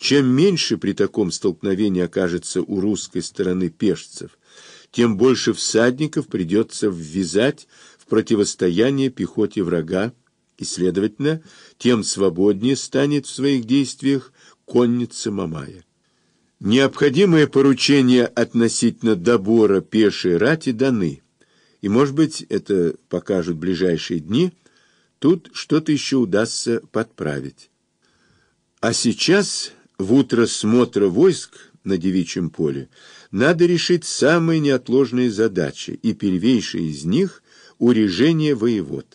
Чем меньше при таком столкновении окажется у русской стороны пешцев, тем больше всадников придется ввязать в противостояние пехоте врага, и, следовательно, тем свободнее станет в своих действиях конница Мамая. Необходимые поручения относительно добора пешей рати даны, и, может быть, это покажут ближайшие дни, тут что-то еще удастся подправить. А сейчас, в утро смотра войск на девичьем поле, надо решить самые неотложные задачи, и первейшие из них – урежение воевод.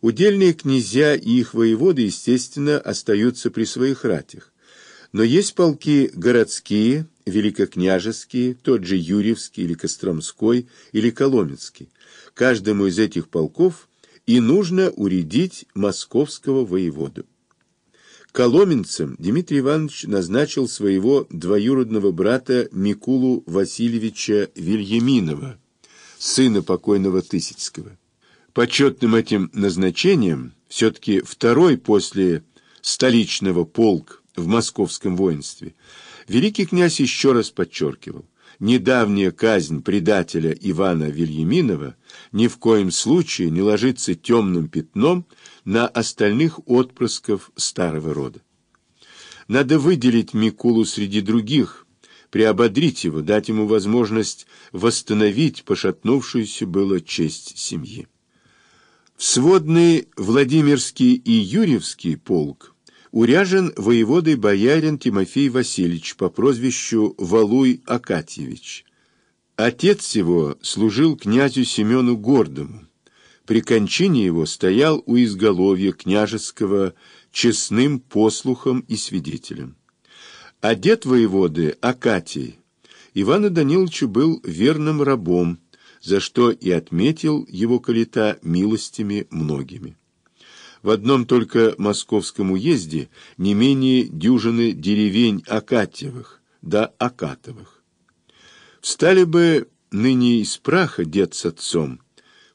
Удельные князья и их воеводы, естественно, остаются при своих ратях. Но есть полки городские, великокняжеские, тот же Юрьевский или Костромской или Коломенский. Каждому из этих полков и нужно уредить московского воеводу. Коломенцем Дмитрий Иванович назначил своего двоюродного брата Микулу Васильевича Вильяминова, сына покойного Тысяцкого. Почетным этим назначением все-таки второй после столичного полк в московском воинстве, великий князь еще раз подчеркивал, недавняя казнь предателя Ивана Вильяминова ни в коем случае не ложится темным пятном на остальных отпрысков старого рода. Надо выделить Микулу среди других, приободрить его, дать ему возможность восстановить пошатнувшуюся было честь семьи. В сводный Владимирский и Юрьевский полк уряжен воеводой боярин Тимофей Васильевич по прозвищу Валуй Акатьевич. Отец его служил князю Семену Гордому. При кончине его стоял у изголовья княжеского честным послухом и свидетелем. А дед воеводы Акатий Ивану Даниловичу был верным рабом, за что и отметил его калита милостями многими. В одном только московском уезде не менее дюжины деревень Акатьевых, да Акатовых. Встали бы ныне из праха дед с отцом,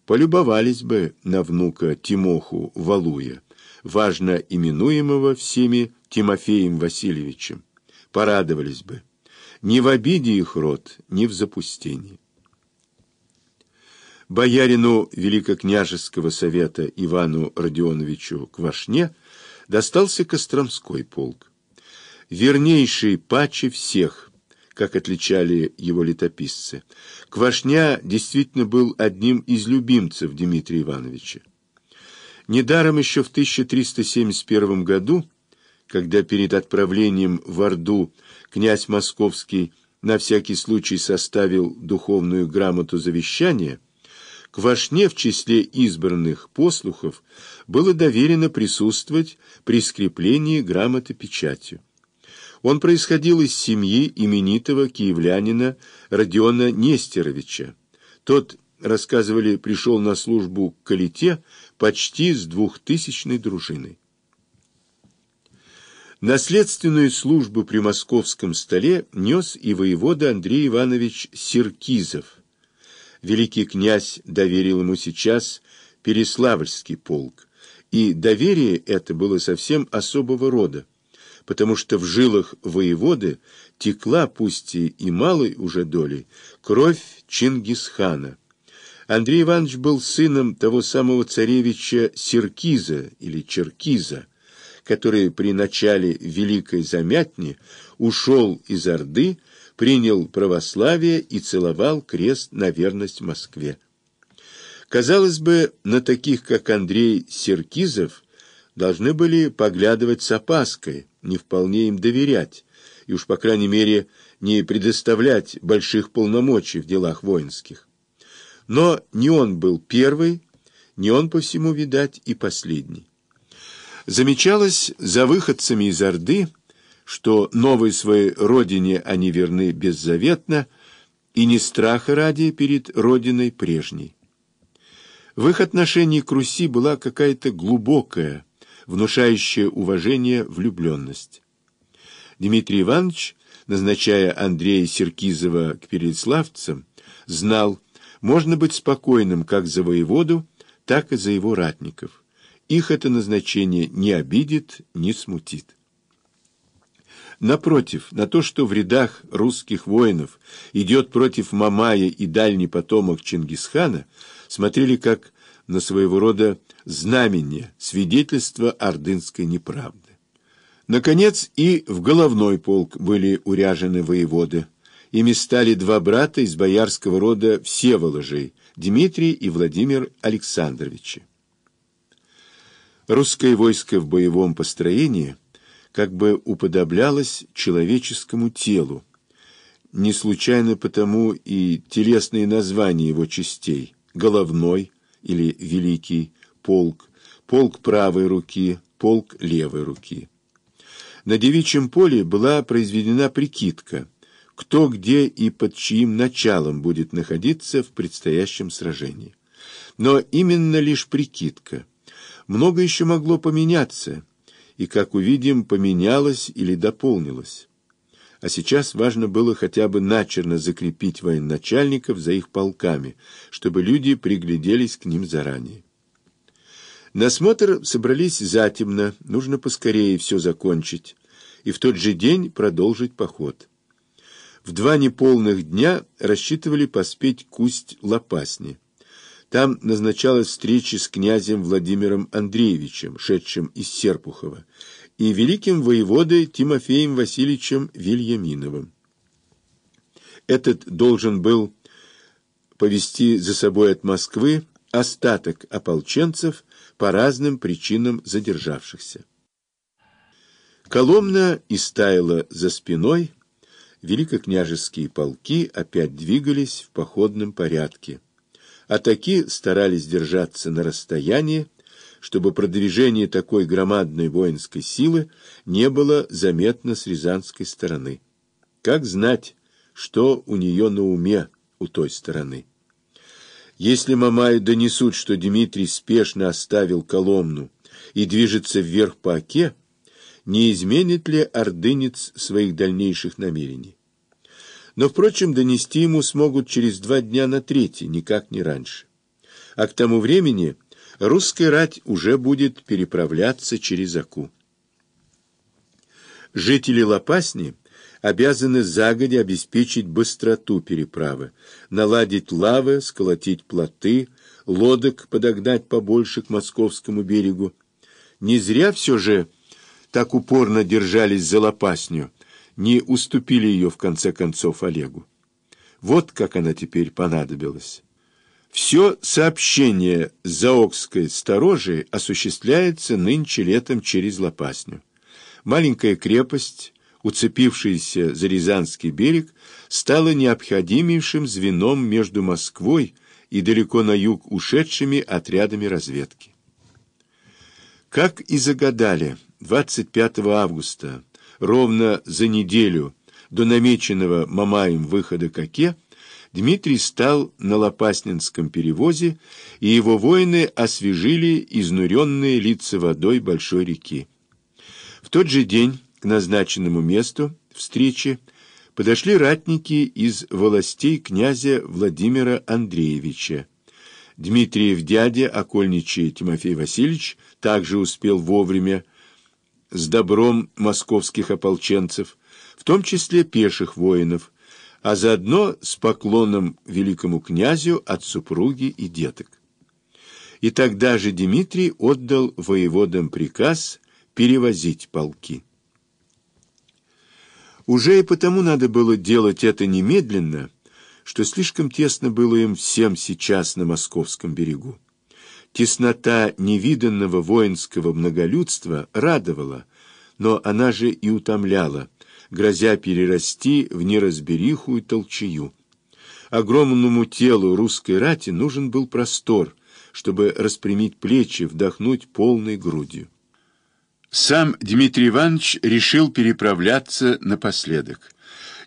полюбовались бы на внука Тимоху Валуя, важно именуемого всеми Тимофеем Васильевичем, порадовались бы, ни в обиде их род, ни в запустении боярину Великокняжеского совета Ивану Родионовичу Квашне достался Костромской полк. Вернейший паче всех, как отличали его летописцы. Квашня действительно был одним из любимцев Дмитрия Ивановича. Недаром еще в 1371 году, когда перед отправлением в Орду князь Московский на всякий случай составил духовную грамоту завещания, Квашне в числе избранных послухов было доверено присутствовать при скреплении грамоты печатью. Он происходил из семьи именитого киевлянина Родиона Нестеровича. Тот, рассказывали, пришел на службу к Калите почти с двухтысячной дружиной. Наследственную службу при московском столе нес и воевода Андрей Иванович Серкизов, великий князь доверил ему сейчас Переславльский полк, и доверие это было совсем особого рода, потому что в жилах воеводы текла, пусть и малой уже долей, кровь Чингисхана. Андрей Иванович был сыном того самого царевича Серкиза или Черкиза, который при начале Великой Замятни ушел из Орды, принял православие и целовал крест на верность Москве. Казалось бы, на таких, как Андрей Серкизов, должны были поглядывать с опаской, не вполне им доверять, и уж, по крайней мере, не предоставлять больших полномочий в делах воинских. Но не он был первый, не он, по всему, видать, и последний. Замечалось за выходцами из Орды что новой своей родине они верны беззаветно и не страха ради перед родиной прежней. В их отношении к Руси была какая-то глубокая, внушающая уважение влюбленность. Дмитрий Иванович, назначая Андрея Серкизова к переславцам, знал, можно быть спокойным как за воеводу, так и за его ратников. Их это назначение не обидит, не смутит. Напротив, на то, что в рядах русских воинов идет против Мамая и дальний потомок Чингисхана, смотрели как на своего рода знамение, свидетельство ордынской неправды. Наконец и в головной полк были уряжены воеводы. Ими стали два брата из боярского рода Всеволожей, Дмитрий и Владимир Александровичи. Русское войско в боевом построении как бы уподоблялось человеческому телу. Не случайно потому и телесные названия его частей – головной или великий полк, полк правой руки, полк левой руки. На девичьем поле была произведена прикидка, кто где и под чьим началом будет находиться в предстоящем сражении. Но именно лишь прикидка. Много еще могло поменяться, и, как увидим, поменялось или дополнилось. А сейчас важно было хотя бы начерно закрепить военачальников за их полками, чтобы люди пригляделись к ним заранее. На смотр собрались затемно, нужно поскорее все закончить, и в тот же день продолжить поход. В два неполных дня рассчитывали поспеть к Усть-Лопасни. Там назначалась встреча с князем Владимиром Андреевичем, шедшим из Серпухова, и великим воеводой Тимофеем Васильевичем Вильяминовым. Этот должен был повести за собой от Москвы остаток ополченцев, по разным причинам задержавшихся. Коломна истаяла за спиной, великокняжеские полки опять двигались в походном порядке. Атаки старались держаться на расстоянии, чтобы продвижение такой громадной воинской силы не было заметно с рязанской стороны. Как знать, что у нее на уме у той стороны? Если Мамаю донесут, что Дмитрий спешно оставил Коломну и движется вверх по оке, не изменит ли ордынец своих дальнейших намерений? Но, впрочем, донести ему смогут через два дня на третий, никак не раньше. А к тому времени русская рать уже будет переправляться через Аку. Жители Лопасни – обязаны загодя обеспечить быстроту переправы, наладить лавы, сколотить плоты, лодок подогнать побольше к московскому берегу. Не зря все же так упорно держались за Лопасню, не уступили ее в конце концов Олегу. Вот как она теперь понадобилась. Все сообщение Заокской сторожей осуществляется нынче летом через Лопасню. Маленькая крепость уцепившаяся за Рязанский берег, стала необходимейшим звеном между Москвой и далеко на юг ушедшими отрядами разведки. Как и загадали, 25 августа, ровно за неделю до намеченного Мамаем выхода к Оке, Дмитрий стал на Лопаснинском перевозе, и его воины освежили изнуренные лица водой большой реки. В тот же день к назначенному месту встречи подошли ратники из властей князя Владимира Андреевича. Дмитриев дядя, окольничий Тимофей Васильевич, также успел вовремя с добром московских ополченцев, в том числе пеших воинов, а заодно с поклоном великому князю от супруги и деток. И тогда же Дмитрий отдал воеводам приказ перевозить полки. Уже и потому надо было делать это немедленно, что слишком тесно было им всем сейчас на московском берегу. Теснота невиданного воинского многолюдства радовала, но она же и утомляла, грозя перерасти в неразбериху и толчею. Огромному телу русской рати нужен был простор, чтобы распрямить плечи, вдохнуть полной грудью. Сам Дмитрий Иванович решил переправляться напоследок.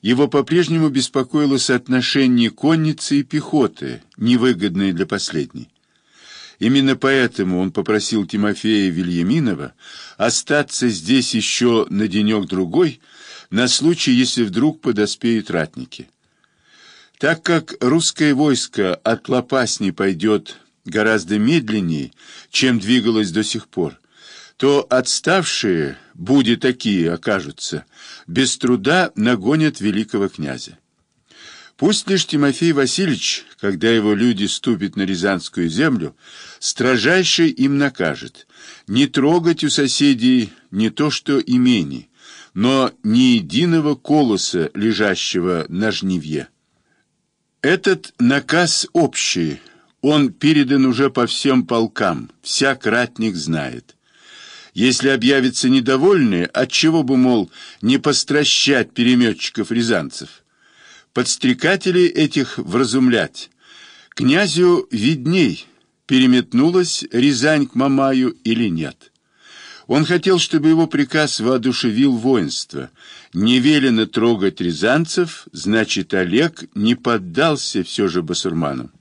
Его по-прежнему беспокоило соотношение конницы и пехоты, невыгодное для последней. Именно поэтому он попросил Тимофея Вильяминова остаться здесь еще на денек-другой, на случай, если вдруг подоспеют ратники. Так как русское войско от Лопасни пойдет гораздо медленнее, чем двигалось до сих пор, то отставшие, буди такие окажутся, без труда нагонят великого князя. Пусть лишь Тимофей Васильевич, когда его люди ступят на Рязанскую землю, строжайше им накажет не трогать у соседей не то что имени, но ни единого колоса, лежащего на жнивье. Этот наказ общий, он передан уже по всем полкам, всяк ратник знает. Если объявятся недовольные, отчего бы, мол, не постращать переметчиков-рязанцев? Подстрекателей этих вразумлять. Князю видней, переметнулась Рязань к Мамаю или нет. Он хотел, чтобы его приказ воодушевил воинство. Не велено трогать рязанцев, значит, Олег не поддался все же басурманам.